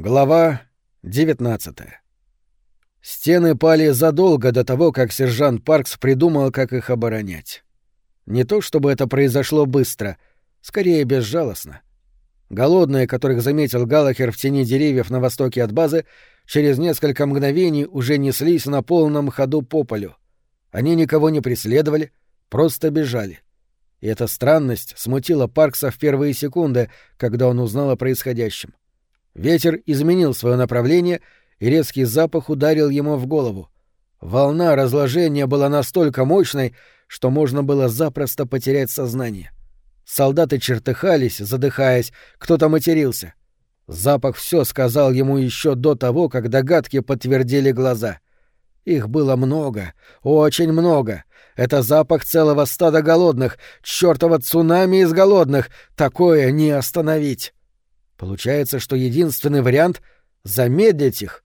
Глава 19 Стены пали задолго до того, как сержант Паркс придумал, как их оборонять. Не то чтобы это произошло быстро, скорее безжалостно. Голодные, которых заметил Галахер в тени деревьев на востоке от базы, через несколько мгновений уже неслись на полном ходу по полю. Они никого не преследовали, просто бежали. И эта странность смутила Паркса в первые секунды, когда он узнал о происходящем. Ветер изменил свое направление, и резкий запах ударил ему в голову. Волна разложения была настолько мощной, что можно было запросто потерять сознание. Солдаты чертыхались, задыхаясь, кто-то матерился. Запах все сказал ему еще до того, как догадки подтвердили глаза. Их было много, очень много. Это запах целого стада голодных, чертова цунами из голодных, такое не остановить. Получается, что единственный вариант — замедлить их,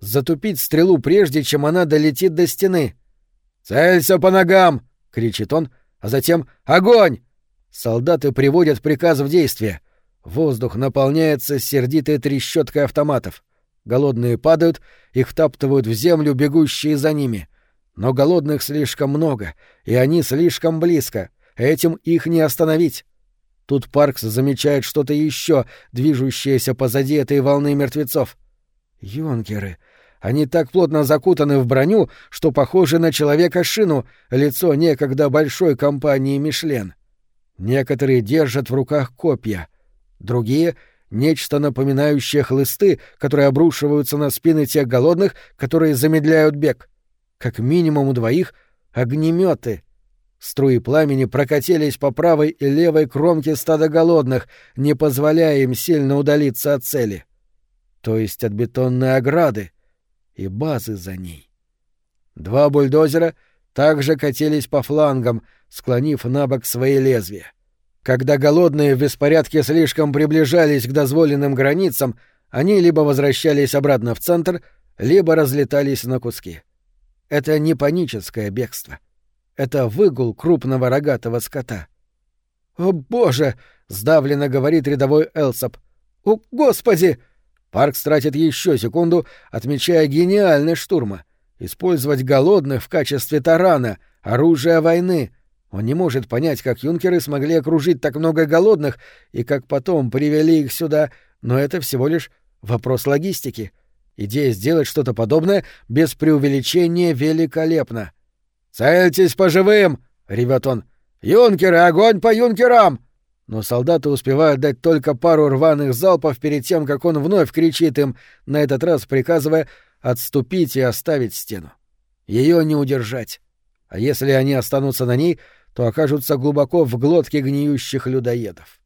затупить стрелу прежде, чем она долетит до стены. «Целься по ногам!» — кричит он, а затем «Огонь!» Солдаты приводят приказ в действие. Воздух наполняется сердитой трещоткой автоматов. Голодные падают, их втаптывают в землю бегущие за ними. Но голодных слишком много, и они слишком близко. Этим их не остановить. Тут Паркс замечает что-то еще, движущееся позади этой волны мертвецов. Юнкеры. Они так плотно закутаны в броню, что похожи на человека-шину, лицо некогда большой компании «Мишлен». Некоторые держат в руках копья, другие — нечто напоминающее хлысты, которые обрушиваются на спины тех голодных, которые замедляют бег. Как минимум у двоих — огнеметы, Струи пламени прокатились по правой и левой кромке стада голодных, не позволяя им сильно удалиться от цели. То есть от бетонной ограды и базы за ней. Два бульдозера также катились по флангам, склонив на бок свои лезвия. Когда голодные в беспорядке слишком приближались к дозволенным границам, они либо возвращались обратно в центр, либо разлетались на куски. Это не паническое бегство. Это выгул крупного рогатого скота. «О, боже!» — сдавленно говорит рядовой Элсоп. «О, господи!» Парк тратит еще секунду, отмечая гениальность штурма. Использовать голодных в качестве тарана, оружия войны. Он не может понять, как юнкеры смогли окружить так много голодных и как потом привели их сюда, но это всего лишь вопрос логистики. Идея сделать что-то подобное без преувеличения великолепна. «Цельтесь по живым!» — ревет он. «Юнкеры, огонь по юнкерам!» Но солдаты успевают дать только пару рваных залпов перед тем, как он вновь кричит им, на этот раз приказывая отступить и оставить стену. Ее не удержать. А если они останутся на ней, то окажутся глубоко в глотке гниющих людоедов.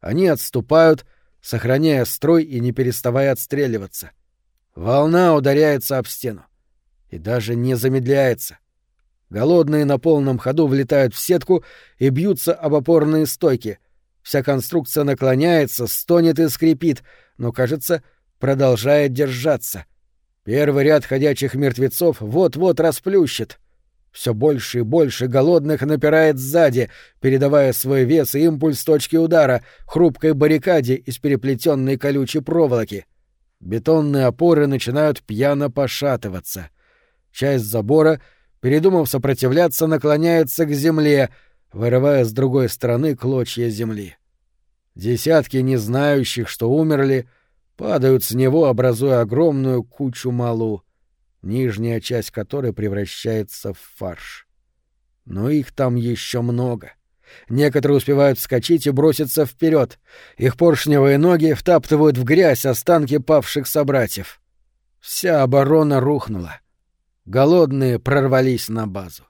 Они отступают, сохраняя строй и не переставая отстреливаться. Волна ударяется об стену. И даже не замедляется. Голодные на полном ходу влетают в сетку и бьются об опорные стойки. Вся конструкция наклоняется, стонет и скрипит, но, кажется, продолжает держаться. Первый ряд ходячих мертвецов вот-вот расплющит. Все больше и больше голодных напирает сзади, передавая свой вес и импульс точки удара, хрупкой баррикаде из переплетенной колючей проволоки. Бетонные опоры начинают пьяно пошатываться. Часть забора — передумав сопротивляться, наклоняется к земле, вырывая с другой стороны клочья земли. Десятки незнающих, что умерли, падают с него, образуя огромную кучу малу, нижняя часть которой превращается в фарш. Но их там еще много. Некоторые успевают вскочить и броситься вперед. Их поршневые ноги втаптывают в грязь останки павших собратьев. Вся оборона рухнула. Голодные прорвались на базу.